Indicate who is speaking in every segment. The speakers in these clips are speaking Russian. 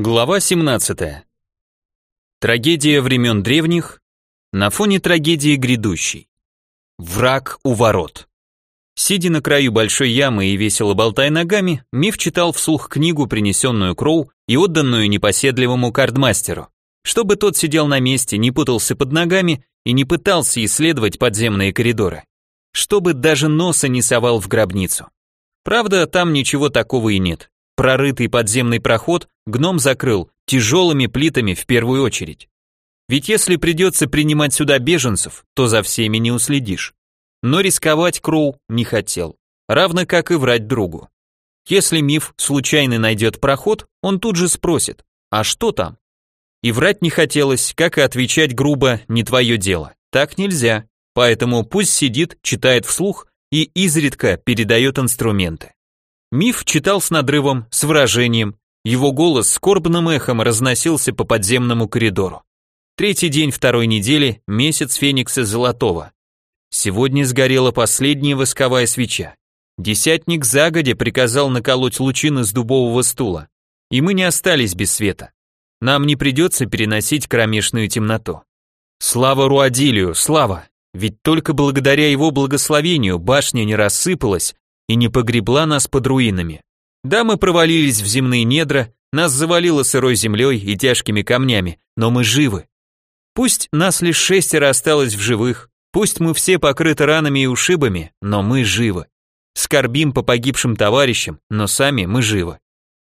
Speaker 1: Глава 17. Трагедия времен древних на фоне трагедии грядущей. Враг у ворот. Сидя на краю большой ямы и весело болтая ногами, Миф читал вслух книгу, принесенную Кроу и отданную непоседливому кардмастеру, чтобы тот сидел на месте, не путался под ногами и не пытался исследовать подземные коридоры, чтобы даже носа не совал в гробницу. Правда, там ничего такого и нет. Прорытый подземный проход гном закрыл тяжелыми плитами в первую очередь. Ведь если придется принимать сюда беженцев, то за всеми не уследишь. Но рисковать Кроу не хотел, равно как и врать другу. Если миф случайно найдет проход, он тут же спросит, а что там? И врать не хотелось, как и отвечать грубо «не твое дело». Так нельзя, поэтому пусть сидит, читает вслух и изредка передает инструменты. Миф читал с надрывом, с выражением, его голос скорбным эхом разносился по подземному коридору. Третий день второй недели, месяц Феникса Золотого. Сегодня сгорела последняя восковая свеча. Десятник загодя приказал наколоть лучины с дубового стула, и мы не остались без света. Нам не придется переносить кромешную темноту. Слава Руадилию, слава! Ведь только благодаря его благословению башня не рассыпалась, и не погребла нас под руинами. Да, мы провалились в земные недра, нас завалило сырой землей и тяжкими камнями, но мы живы. Пусть нас лишь шестеро осталось в живых, пусть мы все покрыты ранами и ушибами, но мы живы. Скорбим по погибшим товарищам, но сами мы живы.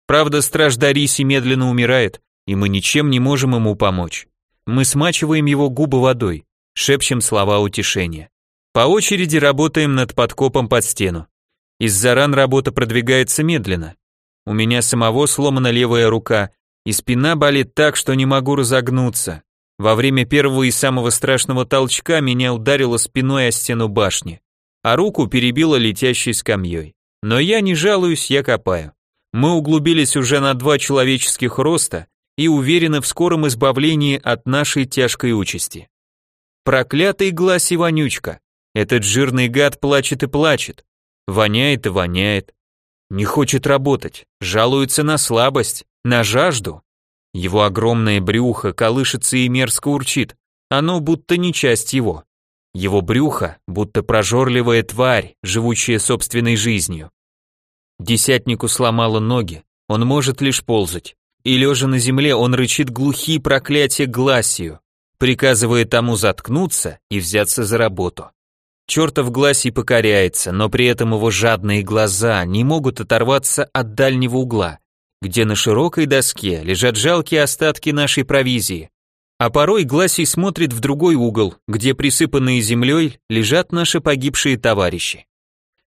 Speaker 1: Правда, страж Дариси медленно умирает, и мы ничем не можем ему помочь. Мы смачиваем его губы водой, шепчем слова утешения. По очереди работаем над подкопом под стену. Из-за ран работа продвигается медленно. У меня самого сломана левая рука, и спина болит так, что не могу разогнуться. Во время первого и самого страшного толчка меня ударило спиной о стену башни, а руку перебило летящей скамьей. Но я не жалуюсь, я копаю. Мы углубились уже на два человеческих роста и уверены в скором избавлении от нашей тяжкой участи. Проклятый глаз и вонючка. Этот жирный гад плачет и плачет. Воняет и воняет. Не хочет работать, жалуется на слабость, на жажду. Его огромное брюхо колышется и мерзко урчит, оно будто не часть его. Его брюхо будто прожорливая тварь, живущая собственной жизнью. Десятнику сломало ноги, он может лишь ползать. И лежа на земле он рычит глухие проклятия Гласию, приказывая тому заткнуться и взяться за работу. Чертов глаз и покоряется, но при этом его жадные глаза не могут оторваться от дальнего угла, где на широкой доске лежат жалкие остатки нашей провизии. А порой Гласий смотрит в другой угол, где присыпанные землей лежат наши погибшие товарищи.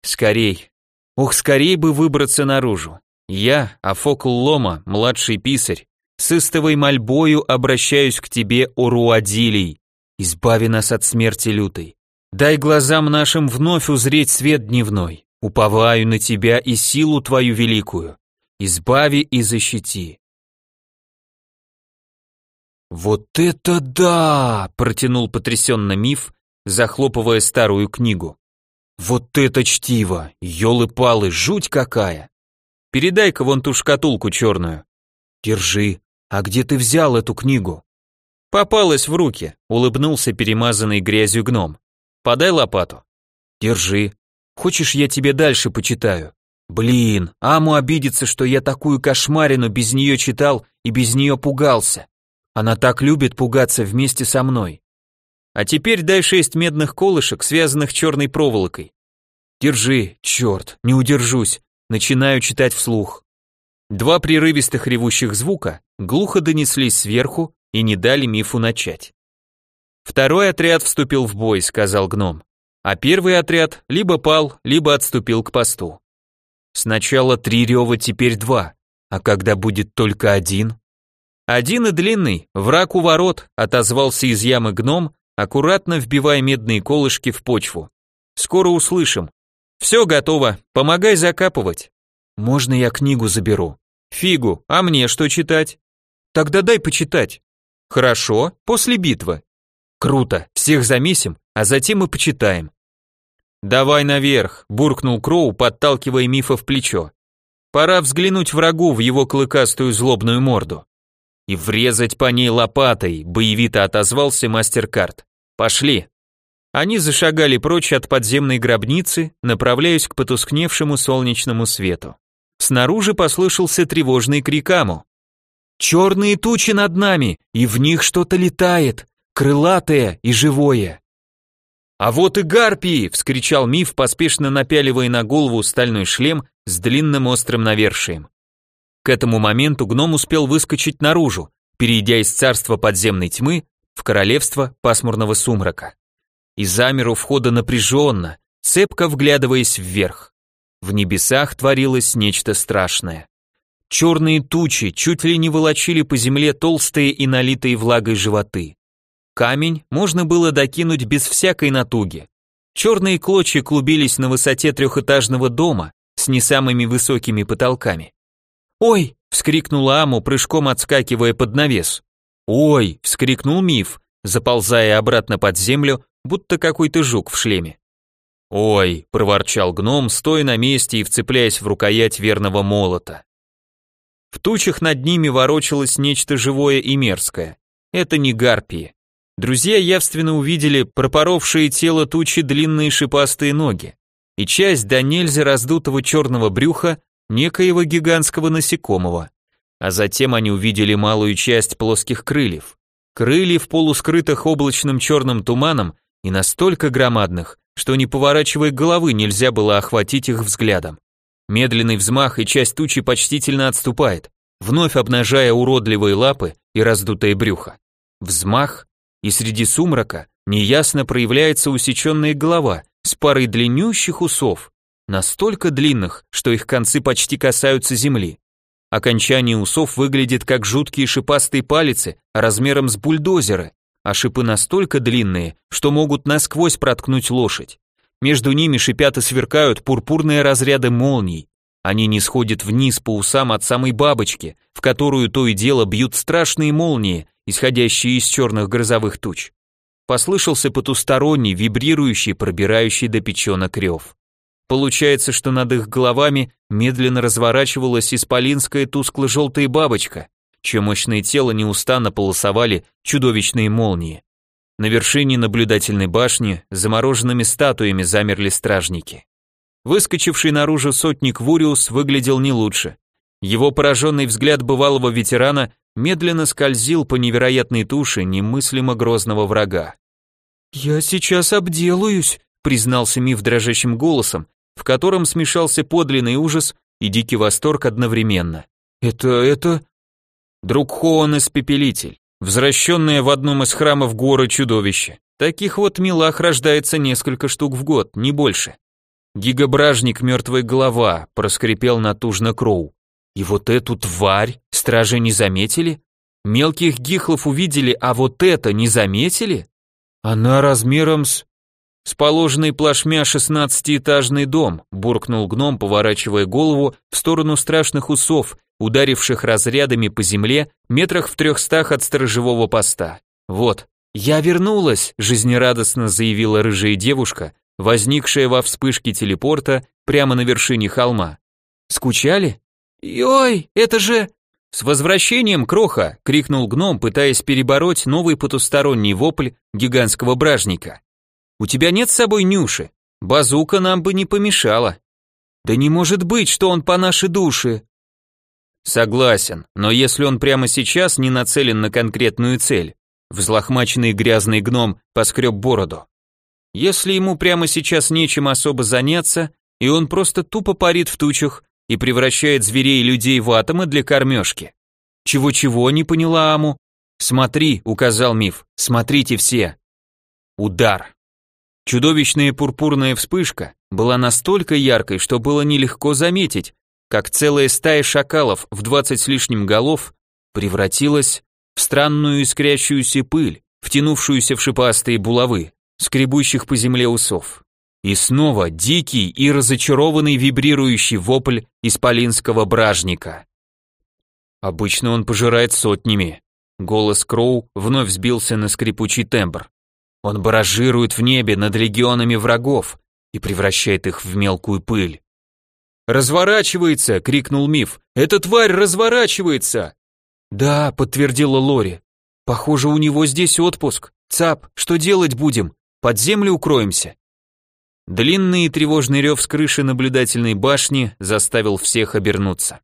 Speaker 1: Скорей, ох, скорей бы выбраться наружу. Я, Афокл Лома, младший писарь, с истовой мольбою обращаюсь к тебе, Оруадилий, избави нас от смерти лютой. Дай глазам нашим вновь узреть свет дневной. Уповаю на тебя и силу твою великую. Избави и защити. Вот это да, протянул потрясенно миф, захлопывая старую книгу. Вот это чтиво, елы-палы, жуть какая. Передай-ка вон ту шкатулку черную. Держи. А где ты взял эту книгу? Попалась в руки, улыбнулся перемазанный грязью гном. Подай лопату. Держи. Хочешь, я тебе дальше почитаю? Блин, Аму обидится, что я такую кошмарину без нее читал и без нее пугался. Она так любит пугаться вместе со мной. А теперь дай шесть медных колышек, связанных черной проволокой. Держи, черт, не удержусь. Начинаю читать вслух. Два прерывистых ревущих звука глухо донеслись сверху и не дали мифу начать. Второй отряд вступил в бой, сказал гном. А первый отряд либо пал, либо отступил к посту. Сначала три рева, теперь два. А когда будет только один? Один и длинный, враг у ворот, отозвался из ямы гном, аккуратно вбивая медные колышки в почву. Скоро услышим. Все готово, помогай закапывать. Можно я книгу заберу? Фигу, а мне что читать? Тогда дай почитать. Хорошо, после битвы. Круто, всех замесим, а затем и почитаем. Давай наверх, буркнул Кроу, подталкивая Мифа в плечо. Пора взглянуть врагу в его клыкастую злобную морду. И врезать по ней лопатой, боевито отозвался мастер-карт. Пошли. Они зашагали прочь от подземной гробницы, направляясь к потускневшему солнечному свету. Снаружи послышался тревожный крик Аму. «Черные тучи над нами, и в них что-то летает, крылатое и живое». «А вот и гарпии!» — вскричал Миф, поспешно напяливая на голову стальной шлем с длинным острым навершием. К этому моменту гном успел выскочить наружу, перейдя из царства подземной тьмы в королевство пасмурного сумрака. И замер у входа напряженно, цепко вглядываясь вверх. В небесах творилось нечто страшное. Черные тучи чуть ли не волочили по земле толстые и налитые влагой животы. Камень можно было докинуть без всякой натуги. Черные клочья клубились на высоте трехэтажного дома с не самыми высокими потолками. «Ой!» — вскрикнула Аму, прыжком отскакивая под навес. «Ой!» — вскрикнул Миф, заползая обратно под землю, будто какой-то жук в шлеме. «Ой!» — проворчал гном, стоя на месте и вцепляясь в рукоять верного молота. В тучах над ними ворочалось нечто живое и мерзкое. Это не гарпии. Друзья явственно увидели пропоровшие тело тучи длинные шипастые ноги и часть до нельзя раздутого черного брюха некоего гигантского насекомого. А затем они увидели малую часть плоских крыльев. Крыльев, полускрытых облачным черным туманом и настолько громадных, что не поворачивая головы нельзя было охватить их взглядом. Медленный взмах и часть тучи почтительно отступает, вновь обнажая уродливые лапы и раздутое брюхо. Взмах, и среди сумрака неясно проявляется усеченная голова с парой длиннющих усов, настолько длинных, что их концы почти касаются земли. Окончание усов выглядит как жуткие шипастые палицы размером с бульдозеры, а шипы настолько длинные, что могут насквозь проткнуть лошадь. Между ними шипят и сверкают пурпурные разряды молний. Они не сходят вниз по усам от самой бабочки, в которую то и дело бьют страшные молнии, исходящие из черных грозовых туч. Послышался потусторонний, вибрирующий, пробирающий до печенок рев. Получается, что над их головами медленно разворачивалась исполинская тускло-желтая бабочка, чье мощное тело неустанно полосовали чудовищные молнии. На вершине наблюдательной башни замороженными статуями замерли стражники. Выскочивший наружу сотник Вуриус выглядел не лучше. Его пораженный взгляд бывалого ветерана медленно скользил по невероятной туше немыслимо грозного врага. «Я сейчас обделаюсь», — признался Миф дрожащим голосом, в котором смешался подлинный ужас и дикий восторг одновременно. «Это... это...» Друг Хоон Испепелитель, возвращенное в одном из храмов горы чудовище. Таких вот милах рождается несколько штук в год, не больше. Гигображник мертвая голова, проскрипел натужно Кроу. И вот эту тварь стражи не заметили? Мелких гихлов увидели, а вот это не заметили? Она размером с... «С положенной плашмя шестнадцатиэтажный дом», буркнул гном, поворачивая голову в сторону страшных усов, ударивших разрядами по земле метрах в трехстах от сторожевого поста. «Вот, я вернулась», жизнерадостно заявила рыжая девушка, возникшая во вспышке телепорта прямо на вершине холма. «Скучали?» «Ой, это же...» «С возвращением, Кроха!» — крикнул гном, пытаясь перебороть новый потусторонний вопль гигантского бражника. У тебя нет с собой Нюши? Базука нам бы не помешала. Да не может быть, что он по нашей душе. Согласен, но если он прямо сейчас не нацелен на конкретную цель, взлохмаченный грязный гном поскреб бороду. Если ему прямо сейчас нечем особо заняться, и он просто тупо парит в тучах и превращает зверей и людей в атомы для кормежки. Чего-чего, не поняла Аму. Смотри, указал миф, смотрите все. Удар. Чудовищная пурпурная вспышка была настолько яркой, что было нелегко заметить, как целая стая шакалов в двадцать с лишним голов превратилась в странную искрящуюся пыль, втянувшуюся в шипастые булавы, скребущих по земле усов. И снова дикий и разочарованный вибрирующий вопль исполинского бражника. Обычно он пожирает сотнями. Голос Кроу вновь сбился на скрипучий тембр. Он баражирует в небе над легионами врагов и превращает их в мелкую пыль. «Разворачивается!» — крикнул Миф. «Эта тварь разворачивается!» «Да», — подтвердила Лори. «Похоже, у него здесь отпуск. Цап, что делать будем? Под землю укроемся?» Длинный и тревожный рев с крыши наблюдательной башни заставил всех обернуться.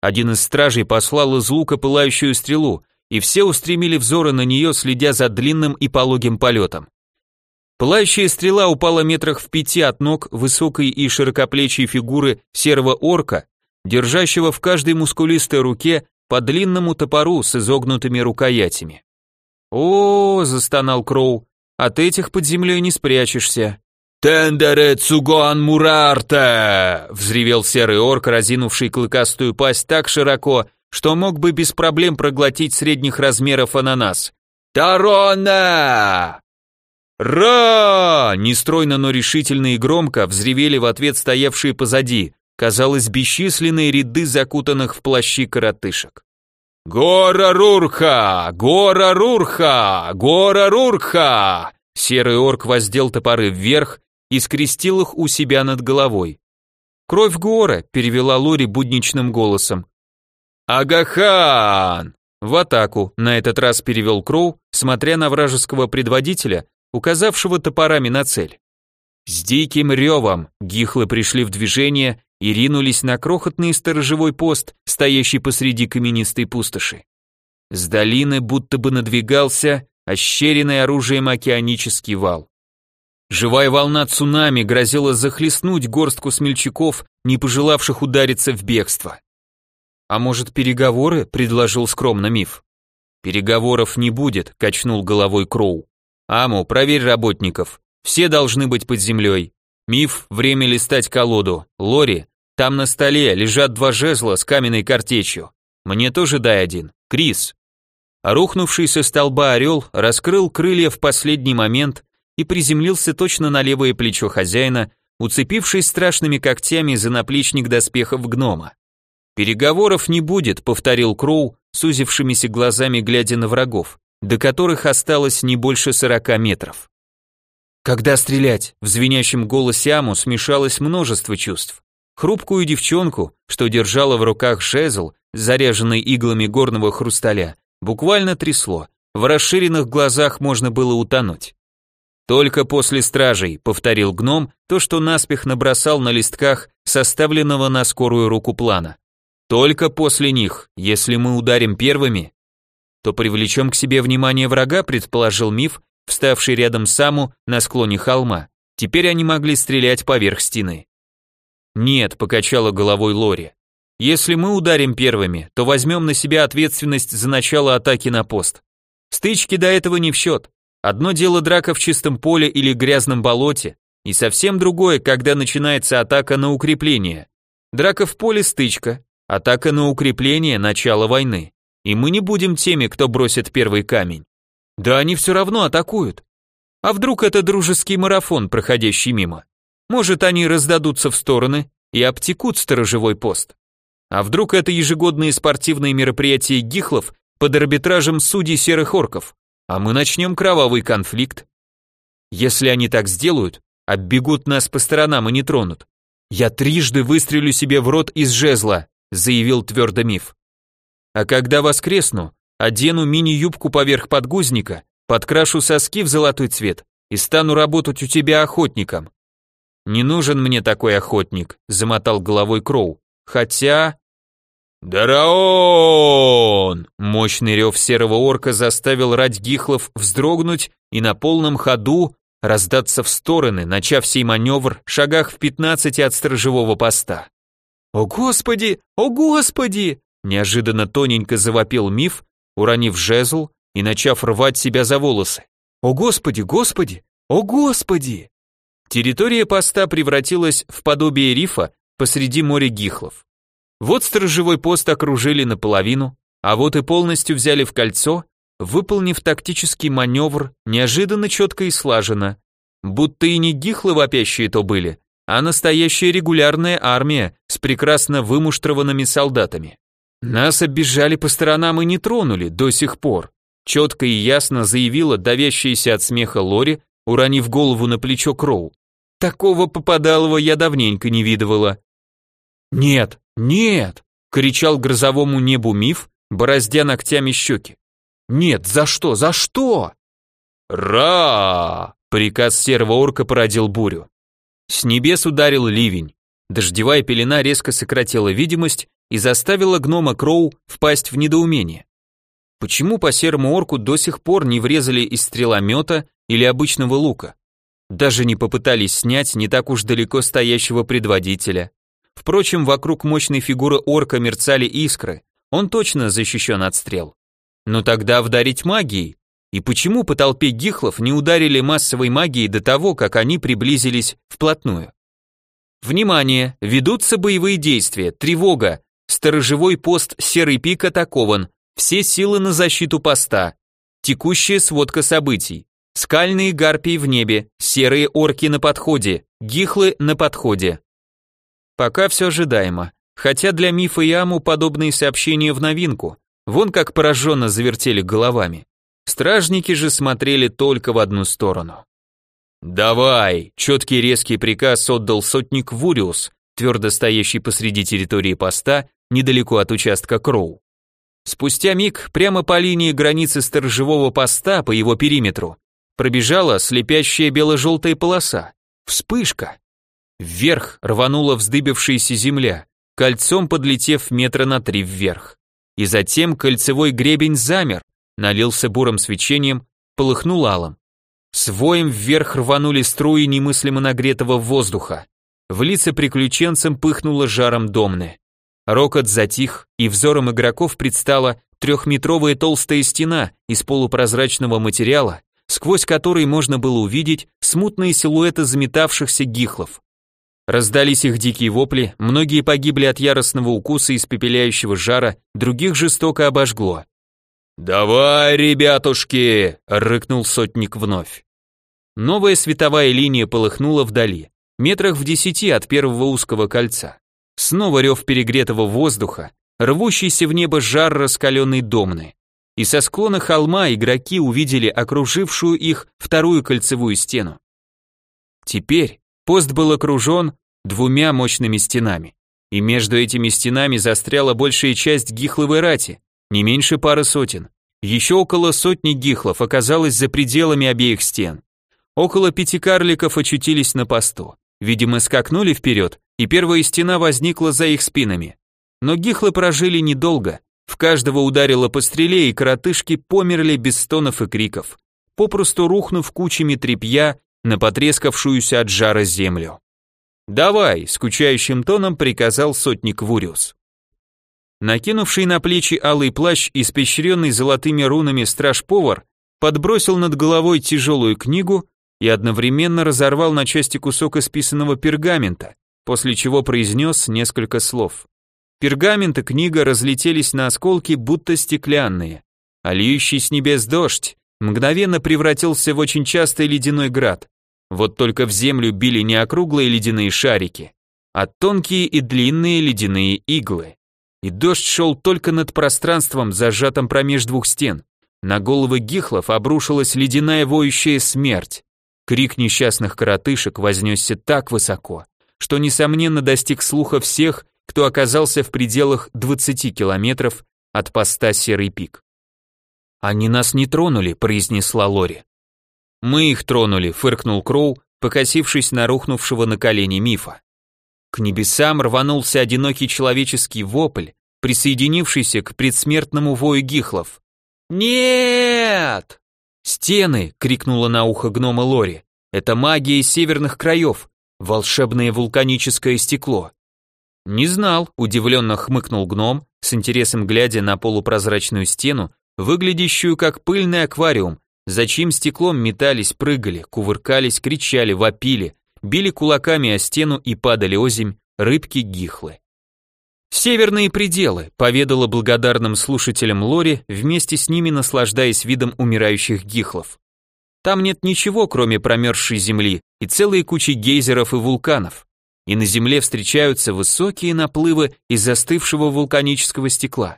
Speaker 1: Один из стражей послал из лука пылающую стрелу, и все устремили взоры на нее, следя за длинным и пологим полетом. Пылающая стрела упала метрах в пяти от ног высокой и широкоплечей фигуры серого орка, держащего в каждой мускулистой руке по длинному топору с изогнутыми рукоятями. «О, — застонал Кроу, — от этих под землей не спрячешься».
Speaker 2: «Тендере Цугуан Мурарте!»
Speaker 1: — взревел серый орк, разинувший клыкастую пасть так широко, что мог бы без проблем проглотить средних размеров ананас.
Speaker 2: «Тарона!»
Speaker 1: «Ра!» — нестройно, но решительно и громко взревели в ответ стоявшие позади, казалось, бесчисленные ряды закутанных в плащи коротышек.
Speaker 2: «Гора Рурха! Гора Рурха! Гора Рурха!»
Speaker 1: Серый орк воздел топоры вверх, и скрестил их у себя над головой. «Кровь Гора», — перевела Лори будничным голосом.
Speaker 2: «Агахан!»
Speaker 1: В атаку, на этот раз перевел Кроу, смотря на вражеского предводителя, указавшего топорами на цель. С диким ревом гихлы пришли в движение и ринулись на крохотный сторожевой пост, стоящий посреди каменистой пустоши. С долины будто бы надвигался ощеренный оружием океанический вал. Живая волна цунами грозила захлестнуть горстку смельчаков, не пожелавших удариться в бегство. «А может, переговоры?» — предложил скромно миф. «Переговоров не будет», — качнул головой Кроу. «Аму, проверь работников. Все должны быть под землей. Миф, время листать колоду. Лори, там на столе лежат два жезла с каменной картечью. Мне тоже дай один. Крис». Рухнувший со столба орел раскрыл крылья в последний момент и приземлился точно на левое плечо хозяина, уцепившись страшными когтями за наплечник доспехов гнома. «Переговоров не будет», — повторил Кроу, сузившимися глазами глядя на врагов, до которых осталось не больше сорока метров. Когда стрелять? В звенящем голосе Аму смешалось множество чувств. Хрупкую девчонку, что держала в руках жезл, заряженный иглами горного хрусталя, буквально трясло. В расширенных глазах можно было утонуть. Только после стражей, повторил гном то, что наспех набросал на листках составленного на скорую руку плана. Только после них, если мы ударим первыми, то привлечем к себе внимание врага, предположил миф, вставший рядом с Саму на склоне холма. Теперь они могли стрелять поверх стены. Нет, покачала головой Лори. Если мы ударим первыми, то возьмем на себя ответственность за начало атаки на пост. Стычки до этого не в счет. Одно дело драка в чистом поле или грязном болоте, и совсем другое, когда начинается атака на укрепление. Драка в поле – стычка, атака на укрепление – начало войны. И мы не будем теми, кто бросит первый камень. Да они все равно атакуют. А вдруг это дружеский марафон, проходящий мимо? Может, они раздадутся в стороны и обтекут сторожевой пост? А вдруг это ежегодные спортивные мероприятия гихлов под арбитражем судей серых орков? А мы начнем кровавый конфликт. Если они так сделают, оббегут нас по сторонам и не тронут. Я трижды выстрелю себе в рот из жезла, заявил твердо миф. А когда воскресну, одену мини-юбку поверх подгузника, подкрашу соски в золотой цвет и стану работать у тебя охотником. Не нужен мне такой охотник, замотал головой Кроу. Хотя
Speaker 2: «Дараон!»
Speaker 1: Мощный рев серого орка заставил рать гихлов вздрогнуть и на полном ходу раздаться в стороны, начав сей маневр шагах в пятнадцати от сторожевого поста. «О господи! О господи!» Неожиданно тоненько завопил миф, уронив жезл и начав рвать себя за волосы. «О господи, господи! О господи!» Территория поста превратилась в подобие рифа посреди моря гихлов. Вот сторожевой пост окружили наполовину, а вот и полностью взяли в кольцо, выполнив тактический маневр неожиданно четко и слаженно. Будто и не гихлы вопящие то были, а настоящая регулярная армия с прекрасно вымуштрованными солдатами. Нас оббежали по сторонам и не тронули до сих пор. Четко и ясно заявила давящаяся от смеха Лори, уронив голову на плечо Кроу. Такого попадалого я давненько не видывала. «Нет, нет!» — кричал грозовому небу миф, бороздя ногтями щеки. «Нет, за что, за что?»
Speaker 2: «Ра!» — приказ серого орка породил бурю.
Speaker 1: С небес ударил ливень. Дождевая пелена резко сократила видимость и заставила гнома Кроу впасть в недоумение. Почему по серому орку до сих пор не врезали из стреломета или обычного лука? Даже не попытались снять не так уж далеко стоящего предводителя. Впрочем, вокруг мощной фигуры орка мерцали искры, он точно защищен от стрел. Но тогда вдарить магией? И почему по толпе гихлов не ударили массовой магией до того, как они приблизились вплотную? Внимание! Ведутся боевые действия, тревога, сторожевой пост Серый пик атакован, все силы на защиту поста. Текущая сводка событий. Скальные гарпии в небе, серые орки на подходе, гихлы на подходе. Пока все ожидаемо. Хотя для Мифа и Аму подобные сообщения в новинку. Вон как пораженно завертели головами. Стражники же смотрели только в одну сторону. «Давай!» – четкий резкий приказ отдал сотник Вуриус, твердо стоящий посреди территории поста, недалеко от участка Кроу. Спустя миг, прямо по линии границы сторожевого поста по его периметру, пробежала слепящая бело-желтая полоса. Вспышка. Вверх рванула вздыбившаяся земля, кольцом подлетев метра на три вверх. И затем кольцевой гребень замер, налился бурым свечением, полыхнул алым. С воем вверх рванули струи немыслимо нагретого воздуха. В лица приключенцам пыхнуло жаром домны. Рокот затих, и взором игроков предстала трехметровая толстая стена из полупрозрачного материала, сквозь который можно было увидеть смутные силуэты заметавшихся гихлов. Раздались их дикие вопли, многие погибли от яростного укуса испепеляющего жара, других жестоко обожгло.
Speaker 2: «Давай, ребятушки!» — рыкнул сотник вновь.
Speaker 1: Новая световая линия полыхнула вдали, метрах в десяти от первого узкого кольца. Снова рев перегретого воздуха, рвущийся в небо жар раскаленной домны. И со склона холма игроки увидели окружившую их вторую кольцевую стену. Теперь Пост был окружен двумя мощными стенами, и между этими стенами застряла большая часть гихловой рати, не меньше пары сотен. Еще около сотни гихлов оказалось за пределами обеих стен. Около пяти карликов очутились на посту. Видимо, скакнули вперед, и первая стена возникла за их спинами. Но гихлы прожили недолго. В каждого ударило по стреле, и коротышки померли без стонов и криков, попросту рухнув кучами тряпья на потрескавшуюся от жара землю. «Давай», — скучающим тоном приказал сотник Вуриус. Накинувший на плечи алый плащ, испещренный золотыми рунами страж-повар, подбросил над головой тяжелую книгу и одновременно разорвал на части кусок исписанного пергамента, после чего произнес несколько слов. Пергамент и книга разлетелись на осколки, будто стеклянные, а льющий с небес дождь мгновенно превратился в очень частый ледяной град. Вот только в землю били не округлые ледяные шарики, а тонкие и длинные ледяные иглы. И дождь шел только над пространством, зажатым промеж двух стен. На головы гихлов обрушилась ледяная воющая смерть. Крик несчастных коротышек вознесся так высоко, что, несомненно, достиг слуха всех, кто оказался в пределах 20 километров от поста Серый пик. «Они нас не тронули», — произнесла Лори. «Мы их тронули», — фыркнул Кроу, покосившись на рухнувшего на колени мифа. К небесам рванулся одинокий человеческий вопль, присоединившийся к предсмертному вою гихлов. «Нет!» «Стены!» — крикнула на ухо гнома Лори. «Это магия северных краев, волшебное вулканическое стекло». «Не знал», — удивленно хмыкнул гном, с интересом глядя на полупрозрачную стену, выглядящую как пыльный аквариум, за чьим стеклом метались, прыгали, кувыркались, кричали, вопили, били кулаками о стену и падали озимь рыбки-гихлы. «Северные пределы», — поведала благодарным слушателям Лори, вместе с ними наслаждаясь видом умирающих гихлов. «Там нет ничего, кроме промерзшей земли и целой кучи гейзеров и вулканов. И на земле встречаются высокие наплывы из застывшего вулканического стекла.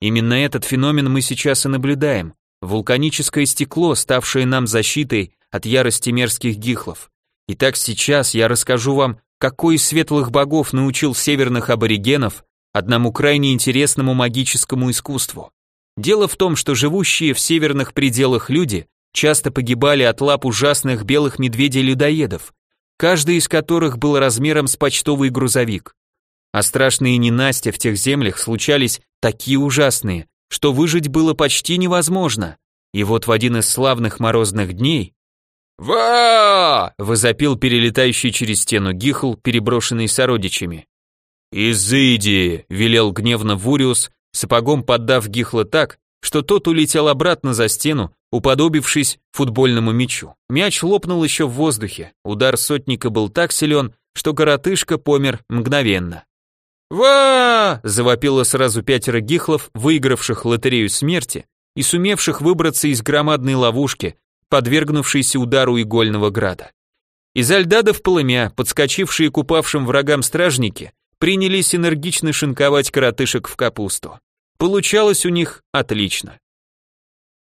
Speaker 1: Именно этот феномен мы сейчас и наблюдаем. Вулканическое стекло, ставшее нам защитой от ярости мерзких гихлов. Итак, сейчас я расскажу вам какой из светлых богов научил северных аборигенов одному крайне интересному магическому искусству. Дело в том, что живущие в северных пределах люди часто погибали от лап ужасных белых медведей-людоедов, каждый из которых был размером с почтовый грузовик. А страшные ненастья в тех землях случались такие ужасные, что выжить было почти невозможно. И вот в один из славных морозных дней «Ва!» — возопил перелетающий через стену Гихл, переброшенный сородичами.
Speaker 2: «Изыди!» — велел гневно Вуриус, сапогом поддав Гихла так, что тот улетел обратно за стену, уподобившись футбольному мячу. Мяч лопнул еще в воздухе, удар сотника был так силен, что коротышка помер мгновенно.
Speaker 1: «Ва!» – завопило сразу пятеро гихлов, выигравших лотерею смерти и сумевших выбраться из громадной ловушки, подвергнувшейся удару игольного града. Из альдадов полымя, подскочившие к упавшим врагам стражники, принялись энергично шинковать коротышек в капусту. Получалось у них отлично.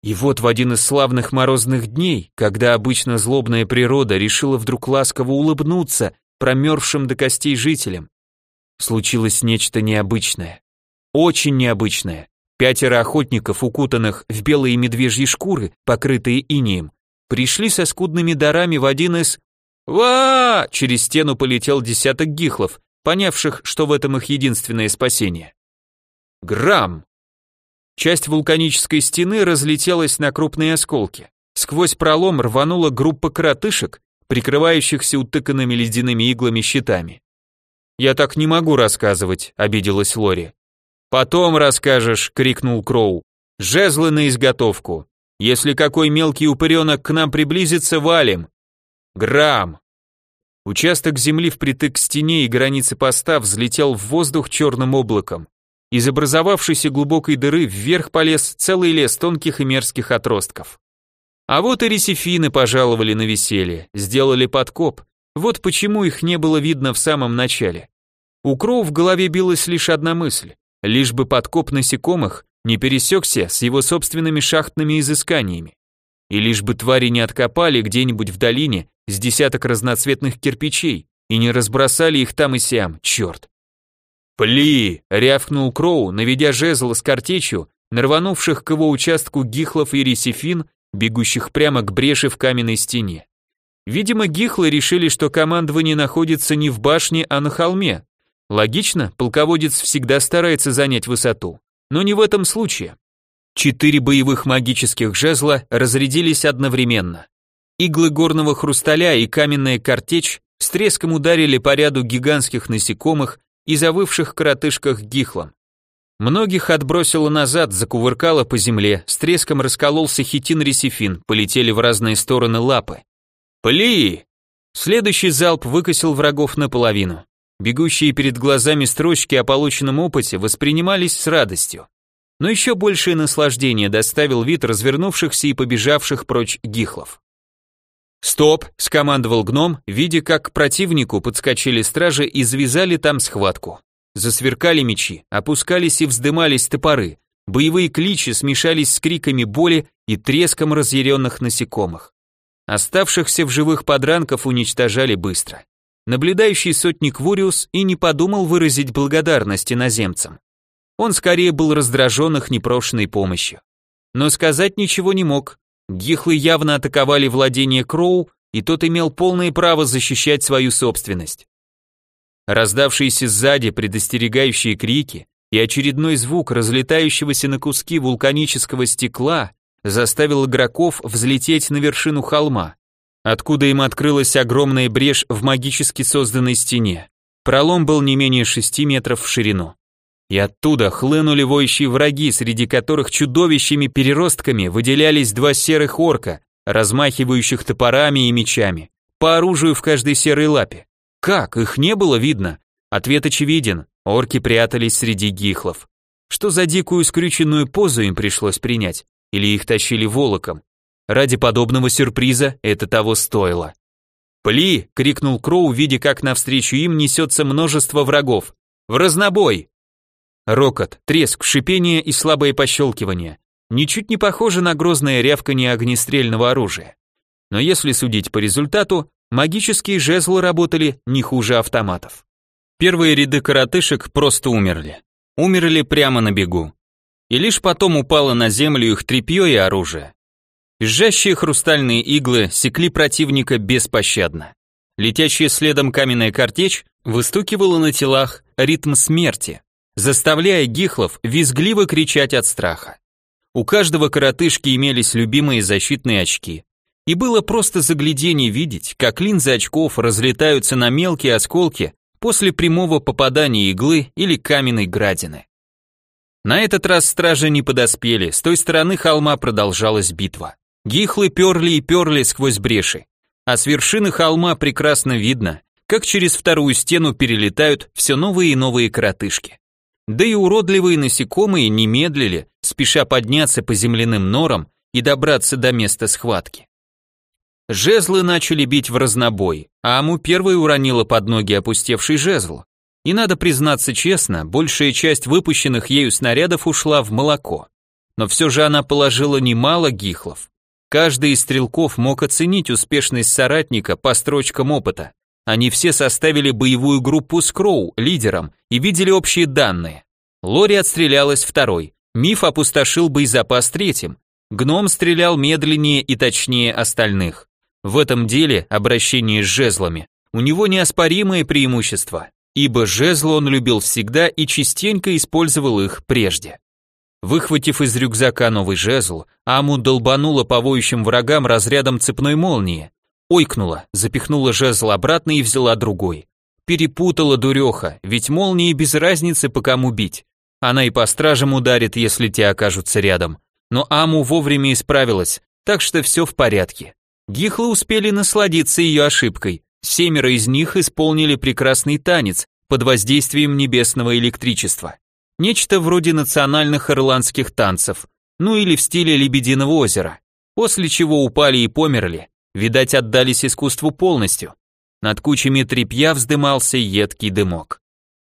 Speaker 1: И вот в один из славных морозных дней, когда обычно злобная природа решила вдруг ласково улыбнуться промерзшим до костей жителям, случилось нечто необычное. Очень необычное. Пятеро охотников, укутанных в белые медвежьи шкуры, покрытые инеем, пришли со скудными дарами в один из... Ва! Через стену полетел десяток гихлов, понявших, что в этом их единственное спасение. Грамм! Часть вулканической стены разлетелась на крупные осколки. Сквозь пролом рванула группа коротышек, прикрывающихся утыканными ледяными иглами щитами. «Я так не могу рассказывать», — обиделась Лори. «Потом расскажешь», — крикнул Кроу. «Жезлы на изготовку. Если какой мелкий упыренок к нам приблизится, валим». «Грамм». Участок земли впритык к стене и границы поста взлетел в воздух черным облаком. Из образовавшейся глубокой дыры вверх полез целый лес тонких и мерзких отростков. А вот и ресифины пожаловали на веселье, сделали подкоп. Вот почему их не было видно в самом начале. У Кроу в голове билась лишь одна мысль. Лишь бы подкоп насекомых не пересекся с его собственными шахтными изысканиями. И лишь бы твари не откопали где-нибудь в долине с десяток разноцветных кирпичей и не разбросали их там и сям, черт. «Пли!» — рявкнул Кроу, наведя жезл с картечью, нарванувших к его участку гихлов и ресифин, бегущих прямо к бреши в каменной стене. Видимо, гихлы решили, что командование находится не в башне, а на холме. Логично, полководец всегда старается занять высоту, но не в этом случае. Четыре боевых магических жезла разрядились одновременно. Иглы горного хрусталя и каменная картечь с треском ударили по ряду гигантских насекомых и завывших коротышках гихлом. Многих отбросило назад, закувыркало по земле, с треском раскололся хитин-ресифин, полетели в разные стороны лапы. «Пли!» Следующий залп выкосил врагов наполовину. Бегущие перед глазами строчки о полученном опыте воспринимались с радостью. Но еще большее наслаждение доставил вид развернувшихся и побежавших прочь гихлов. «Стоп!» – скомандовал гном, видя, как к противнику подскочили стражи и завязали там схватку. Засверкали мечи, опускались и вздымались топоры, боевые кличи смешались с криками боли и треском разъяренных насекомых. Оставшихся в живых подранков уничтожали быстро. Наблюдающий сотник Вуриус и не подумал выразить благодарность иноземцам. Он скорее был раздражен их непрошенной помощью. Но сказать ничего не мог. Гихлы явно атаковали владение Кроу, и тот имел полное право защищать свою собственность. Раздавшиеся сзади предостерегающие крики и очередной звук разлетающегося на куски вулканического стекла заставил игроков взлететь на вершину холма, откуда им открылась огромная брешь в магически созданной стене. Пролом был не менее шести метров в ширину. И оттуда хлынули воющие враги, среди которых чудовищами переростками выделялись два серых орка, размахивающих топорами и мечами, по оружию в каждой серой лапе. Как? Их не было видно? Ответ очевиден. Орки прятались среди гихлов. Что за дикую скрюченную позу им пришлось принять? Или их тащили волоком? Ради подобного сюрприза это того стоило. «Пли!» — крикнул Кроу, видя, как навстречу им несется множество врагов. «В разнобой!» Рокот, треск, шипение и слабое пощелкивание. Ничуть не похоже на грозное рявканье огнестрельного оружия. Но если судить по результату, Магические жезлы работали не хуже автоматов. Первые ряды коротышек просто умерли. Умерли прямо на бегу. И лишь потом упало на землю их тряпье и оружие. Визжащие хрустальные иглы секли противника беспощадно. Летящая следом каменная картечь выстукивала на телах ритм смерти, заставляя гихлов визгливо кричать от страха. У каждого коротышки имелись любимые защитные очки. И было просто заглядение видеть, как линзы очков разлетаются на мелкие осколки после прямого попадания иглы или каменной градины. На этот раз стражи не подоспели, с той стороны холма продолжалась битва. Гихлы перли и перли сквозь бреши, а с вершины холма прекрасно видно, как через вторую стену перелетают все новые и новые коротышки. Да и уродливые насекомые не медлили, спеша подняться по земляным норам и добраться до места схватки. Жезлы начали бить в разнобой, а Аму первой уронила под ноги опустевший жезл. И надо признаться честно, большая часть выпущенных ею снарядов ушла в молоко. Но все же она положила немало гихлов. Каждый из стрелков мог оценить успешность соратника по строчкам опыта. Они все составили боевую группу с Кроу, лидером, и видели общие данные. Лори отстрелялась второй, Миф опустошил боезапас третьим, Гном стрелял медленнее и точнее остальных. В этом деле обращение с жезлами у него неоспоримое преимущество, ибо жезл он любил всегда и частенько использовал их прежде. Выхватив из рюкзака новый жезл, Аму долбанула по воющим врагам разрядом цепной молнии. Ойкнула, запихнула жезл обратно и взяла другой. Перепутала дуреха, ведь молнии без разницы по кому бить. Она и по стражам ударит, если те окажутся рядом. Но Аму вовремя исправилась, так что все в порядке. Гихлы успели насладиться ее ошибкой. Семеро из них исполнили прекрасный танец под воздействием небесного электричества. Нечто вроде национальных ирландских танцев, ну или в стиле Лебединого озера. После чего упали и померли, видать отдались искусству полностью. Над кучами тряпья вздымался едкий дымок.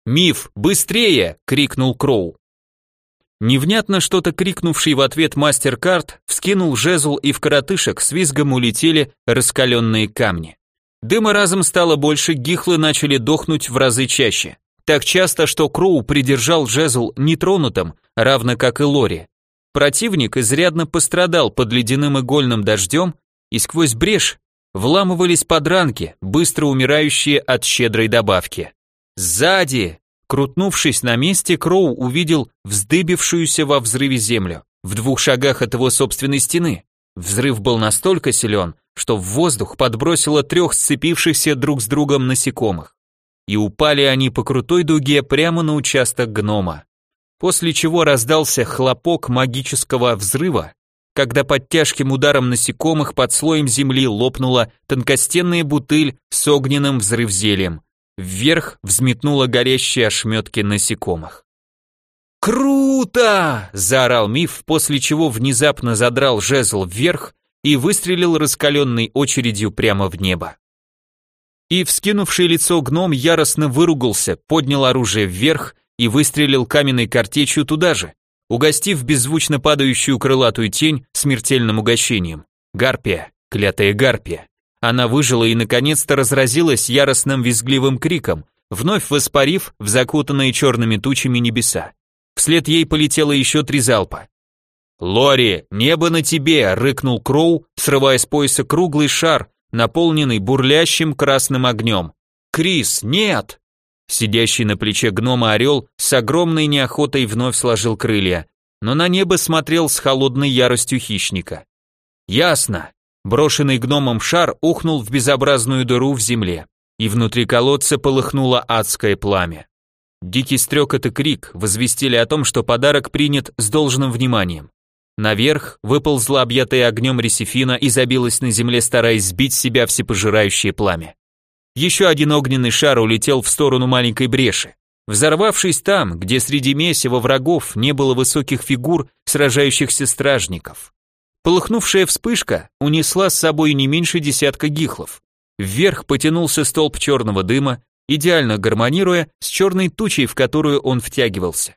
Speaker 1: «Миф, быстрее!» — крикнул Кроу. Невнятно что-то крикнувший в ответ мастер-карт вскинул жезл и в коротышек с визгом улетели раскаленные камни. Дыма разом стало больше, гихлы начали дохнуть в разы чаще. Так часто, что Кроу придержал жезл нетронутым, равно как и Лори. Противник изрядно пострадал под ледяным игольным дождем, и сквозь брешь вламывались подранки, быстро умирающие от щедрой добавки. Сзади! Крутнувшись на месте, Кроу увидел вздыбившуюся во взрыве землю, в двух шагах от его собственной стены. Взрыв был настолько силен, что в воздух подбросило трех сцепившихся друг с другом насекомых и упали они по крутой дуге прямо на участок гнома. После чего раздался хлопок магического взрыва, когда под тяжким ударом насекомых под слоем земли лопнула тонкостенная бутыль с огненным взрывзелем. Вверх взметнула горящие ошметки насекомых. «Круто!» – заорал миф, после чего внезапно задрал жезл вверх и выстрелил раскаленной очередью прямо в небо. И вскинувший лицо гном яростно выругался, поднял оружие вверх и выстрелил каменной картечью туда же, угостив беззвучно падающую крылатую тень смертельным угощением. Гарпия, клятая гарпия. Она выжила и наконец-то разразилась яростным визгливым криком, вновь воспарив в закутанные черными тучами небеса. Вслед ей полетело еще три залпа. «Лори, небо на тебе!» — рыкнул Кроу, срывая с пояса круглый шар, наполненный бурлящим красным огнем. «Крис, нет!» Сидящий на плече гнома орел с огромной неохотой вновь сложил крылья, но на небо смотрел с холодной яростью хищника. «Ясно!» Брошенный гномом шар ухнул в безобразную дыру в земле, и внутри колодца полыхнуло адское пламя. Дикий стрекот и крик возвестили о том, что подарок принят с должным вниманием. Наверх выползла объятая огнем ресифина и забилась на земле, стараясь сбить с себя всепожирающее пламя. Еще один огненный шар улетел в сторону маленькой бреши. Взорвавшись там, где среди месива врагов не было высоких фигур сражающихся стражников. Полыхнувшая вспышка унесла с собой не меньше десятка гихлов. Вверх потянулся столб черного дыма, идеально гармонируя с черной тучей, в которую он втягивался.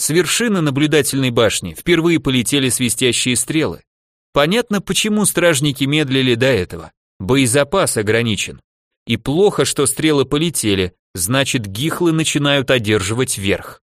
Speaker 1: С вершины наблюдательной башни впервые полетели свистящие стрелы. Понятно, почему стражники медлили до этого. боезапас ограничен. И плохо, что стрелы полетели, значит гихлы начинают одерживать верх.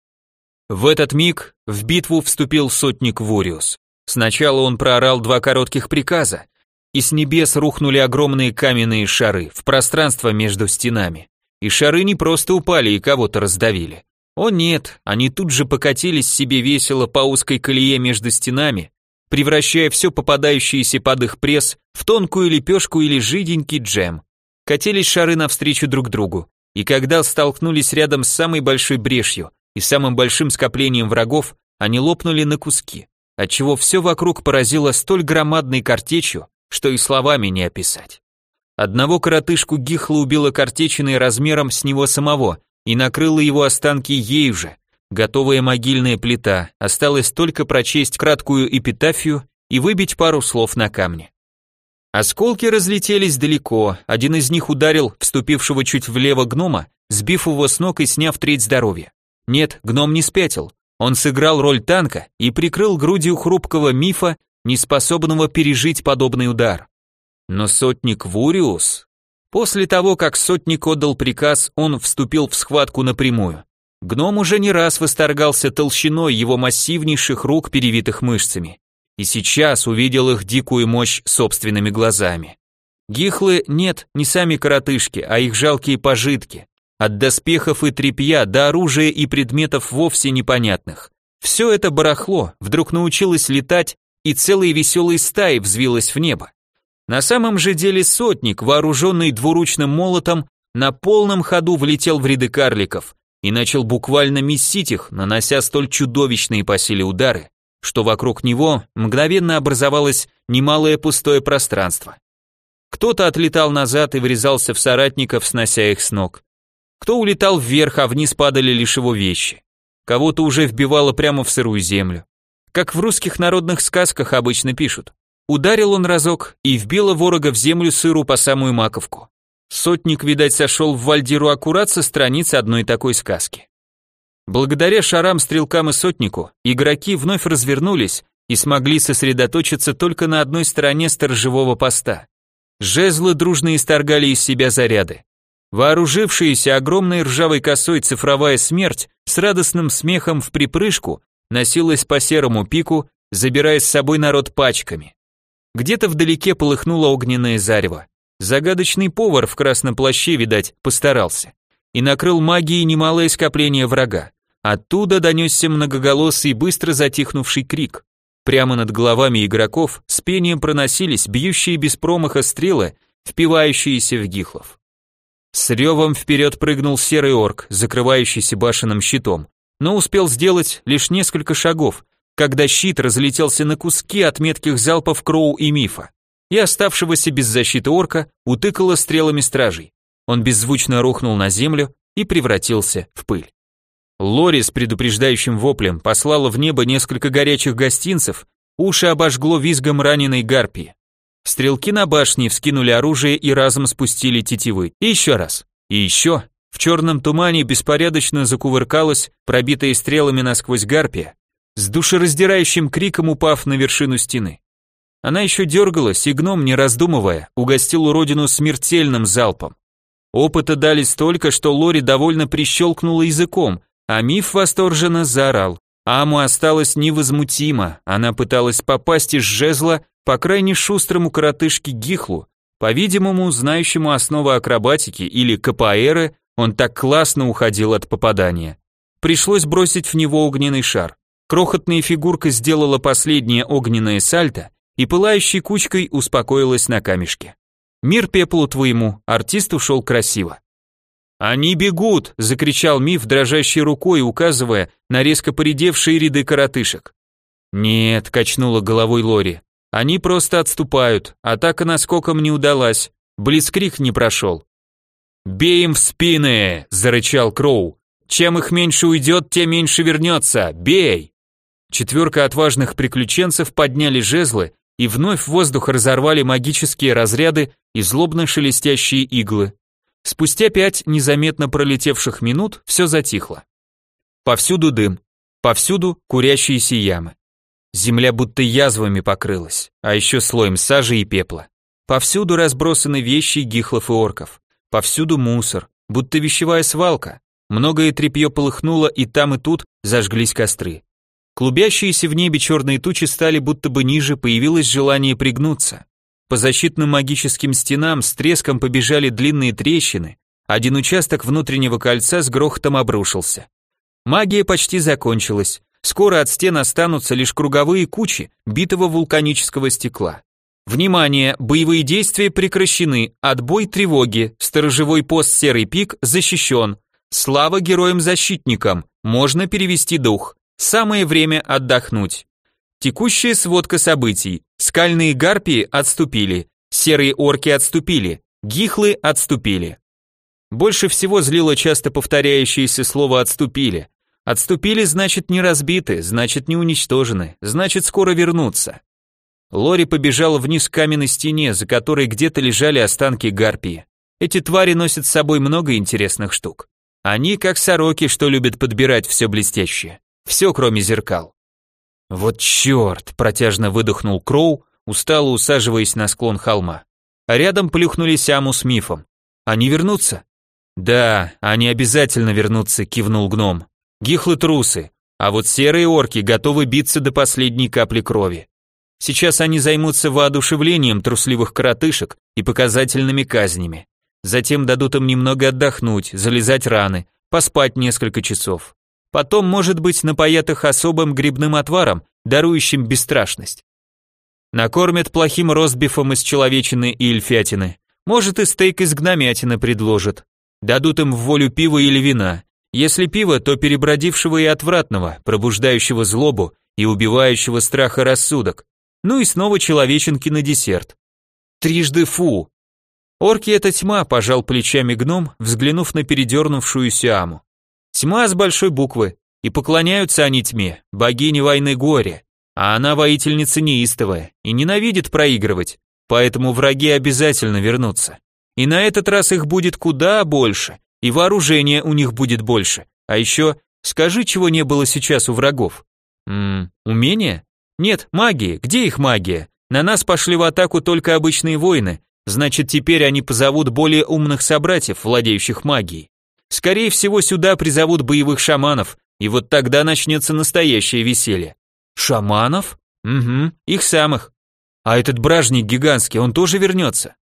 Speaker 1: В этот миг в битву вступил сотник Вуриус. Сначала он проорал два коротких приказа, и с небес рухнули огромные каменные шары в пространство между стенами. И шары не просто упали и кого-то раздавили. О нет, они тут же покатились себе весело по узкой колее между стенами, превращая все попадающееся под их пресс в тонкую лепешку или жиденький джем. Катились шары навстречу друг другу, и когда столкнулись рядом с самой большой брешью и самым большим скоплением врагов, они лопнули на куски, отчего все вокруг поразило столь громадной картечью, что и словами не описать. Одного коротышку Гихла убила картечиной размером с него самого и накрыла его останки ею же, готовая могильная плита, осталось только прочесть краткую эпитафию и выбить пару слов на камне. Осколки разлетелись далеко, один из них ударил вступившего чуть влево гнома, сбив его с ног и сняв треть здоровья. Нет, гном не спятил, он сыграл роль танка и прикрыл грудью хрупкого мифа, неспособного пережить подобный удар. Но сотник Вуриус... После того, как сотник отдал приказ, он вступил в схватку напрямую. Гном уже не раз восторгался толщиной его массивнейших рук, перевитых мышцами, и сейчас увидел их дикую мощь собственными глазами. Гихлы нет, не сами коротышки, а их жалкие пожитки, от доспехов и тряпья до оружия и предметов вовсе непонятных. Все это барахло вдруг научилось летать и целой веселой стаей взвилась в небо. На самом же деле сотник, вооруженный двуручным молотом, на полном ходу влетел в ряды карликов и начал буквально месить их, нанося столь чудовищные по силе удары, что вокруг него мгновенно образовалось немалое пустое пространство. Кто-то отлетал назад и врезался в соратников, снося их с ног. Кто улетал вверх, а вниз падали лишь его вещи. Кого-то уже вбивало прямо в сырую землю. Как в русских народных сказках обычно пишут. Ударил он разок и вбило ворога в землю сыру по самую маковку. Сотник, видать, сошел в Вальдиру аккурат со страницы одной такой сказки. Благодаря шарам, стрелкам и сотнику, игроки вновь развернулись и смогли сосредоточиться только на одной стороне сторожевого поста. Жезлы дружно исторгали из себя заряды. Вооружившаяся огромной ржавой косой цифровая смерть с радостным смехом в припрыжку носилась по серому пику, забирая с собой народ пачками. Где-то вдалеке полыхнуло огненное зарево. Загадочный повар в красном плаще, видать, постарался. И накрыл магией немалое скопление врага. Оттуда донесся многоголосый, быстро затихнувший крик. Прямо над головами игроков с пением проносились бьющие без промаха стрелы, впивающиеся в гихлов. С ревом вперед прыгнул серый орк, закрывающийся башенным щитом, но успел сделать лишь несколько шагов, когда щит разлетелся на куски от метких залпов Кроу и Мифа, и оставшегося без защиты орка утыкало стрелами стражей. Он беззвучно рухнул на землю и превратился в пыль. Лори с предупреждающим воплем послала в небо несколько горячих гостинцев, уши обожгло визгом раненой гарпии. Стрелки на башне вскинули оружие и разом спустили тетивы. И еще раз. И еще. В черном тумане беспорядочно закувыркалась, пробитая стрелами насквозь гарпия, с душераздирающим криком упав на вершину стены. Она еще дергалась, и гном, не раздумывая, угостил уродину смертельным залпом. Опыта дали столько, что Лори довольно прищелкнула языком, а Миф восторженно заорал. Аму осталась невозмутима, она пыталась попасть из жезла по крайне шустрому коротышке Гихлу, по-видимому, знающему основы акробатики или КПРы, он так классно уходил от попадания. Пришлось бросить в него огненный шар. Крохотная фигурка сделала последнее огненное сальто и пылающей кучкой успокоилась на камешке. Мир пеплу твоему, артист ушел красиво. «Они бегут!» – закричал Миф, дрожащей рукой, указывая на резко поредевшие ряды коротышек. «Нет», – качнула головой Лори, – «они просто отступают, атака наскоком не удалась, блицкрик не прошел». «Бей им в спины!» – зарычал Кроу. «Чем их меньше уйдет, тем меньше вернется! Бей!» Четверка отважных приключенцев подняли жезлы и вновь в воздух разорвали магические разряды и злобно шелестящие иглы. Спустя пять незаметно пролетевших минут все затихло. Повсюду дым, повсюду курящиеся ямы. Земля будто язвами покрылась, а еще слоем сажи и пепла. Повсюду разбросаны вещи гихлов и орков. Повсюду мусор, будто вещевая свалка. Многое тряпье полыхнуло, и там и тут зажглись костры. Клубящиеся в небе черные тучи стали будто бы ниже, появилось желание пригнуться. По защитным магическим стенам с треском побежали длинные трещины, один участок внутреннего кольца с грохотом обрушился. Магия почти закончилась, скоро от стен останутся лишь круговые кучи битого вулканического стекла. Внимание, боевые действия прекращены, отбой тревоги, сторожевой пост Серый пик защищен. Слава героям-защитникам, можно перевести дух. Самое время отдохнуть. Текущая сводка событий. Скальные гарпии отступили, серые орки отступили, гихлы отступили. Больше всего злило часто повторяющееся слово «отступили». Отступили значит не разбиты, значит не уничтожены, значит скоро вернутся. Лори побежала вниз к каменной стене, за которой где-то лежали останки гарпии. Эти твари носят с собой много интересных штук. Они как сороки, что любят подбирать все блестящее. Все, кроме зеркал. Вот черт, протяжно выдохнул Кроу, устало усаживаясь на склон холма. А рядом плюхнулись Аму с Мифом. Они вернутся? Да, они обязательно вернутся, кивнул гном. Гихлы трусы, а вот серые орки готовы биться до последней капли крови. Сейчас они займутся воодушевлением трусливых коротышек и показательными казнями. Затем дадут им немного отдохнуть, залезать раны, поспать несколько часов. Потом, может быть, напоят их особым грибным отваром, дарующим бесстрашность. Накормят плохим ростбифом из человечины и эльфятины. Может, и стейк из гномятины предложат. Дадут им в волю пива или вина. Если пиво, то перебродившего и отвратного, пробуждающего злобу и убивающего страха рассудок. Ну и снова человеченки на десерт. Трижды фу. Орки это тьма, пожал плечами гном, взглянув на передернувшуюся аму. Тьма с большой буквы, и поклоняются они тьме, богине войны горе, а она воительница неистовая и ненавидит проигрывать, поэтому враги обязательно вернутся. И на этот раз их будет куда больше, и вооружения у них будет больше. А еще, скажи, чего не было сейчас у врагов. Ммм, умения? Нет, магии. Где их магия? На нас пошли в атаку только обычные воины. Значит, теперь они позовут более умных собратьев, владеющих магией. Скорее всего, сюда призовут боевых шаманов, и вот тогда начнется настоящее веселье. Шаманов? Угу, их самых. А этот бражник гигантский, он тоже вернется.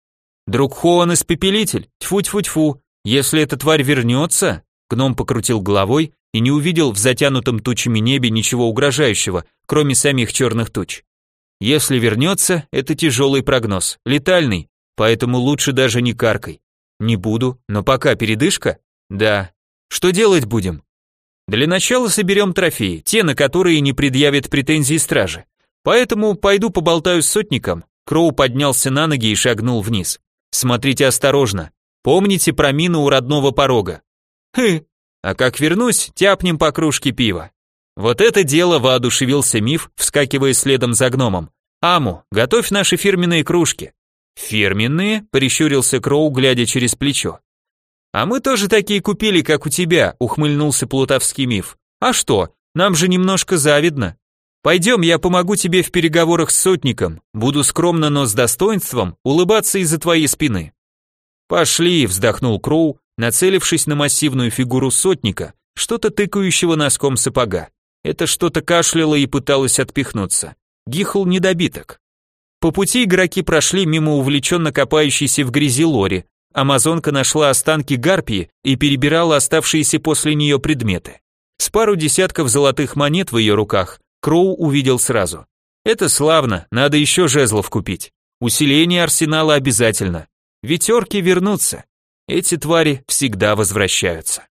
Speaker 1: Друг Хоан испепелитель, тьфу-тьфу-тьфу. Если эта тварь вернется, гном покрутил головой и не увидел в затянутом тучами небе ничего угрожающего, кроме самих черных туч. Если вернется, это тяжелый прогноз, летальный, поэтому лучше даже не каркай. Не буду, но пока передышка? Да. Что делать будем? Для начала соберем трофеи, те, на которые не предъявят претензии стражи. Поэтому пойду поболтаю с сотником. Кроу поднялся на ноги и шагнул вниз. Смотрите осторожно. Помните про мину у родного порога. Хы. А как вернусь, тяпнем по кружке пива. Вот это дело воодушевился миф, вскакивая следом за гномом. Аму, готовь наши фирменные кружки. Фирменные? прищурился Кроу, глядя через плечо. А мы тоже такие купили, как у тебя, ухмыльнулся плутовский миф. А что? Нам же немножко завидно. Пойдем, я помогу тебе в переговорах с сотником. Буду скромно, но с достоинством улыбаться из-за твоей спины. Пошли, вздохнул Кроу, нацелившись на массивную фигуру сотника, что-то тыкающего носком сапога. Это что-то кашляло и пыталось отпихнуться. Гихл недобиток. По пути игроки прошли мимо увлеченно копающейся в грязи лори. Амазонка нашла останки гарпии и перебирала оставшиеся после нее предметы. С пару десятков золотых монет в ее руках Кроу увидел сразу. Это славно, надо еще жезлов купить. Усиление арсенала обязательно. Ветерки вернутся. Эти твари всегда возвращаются.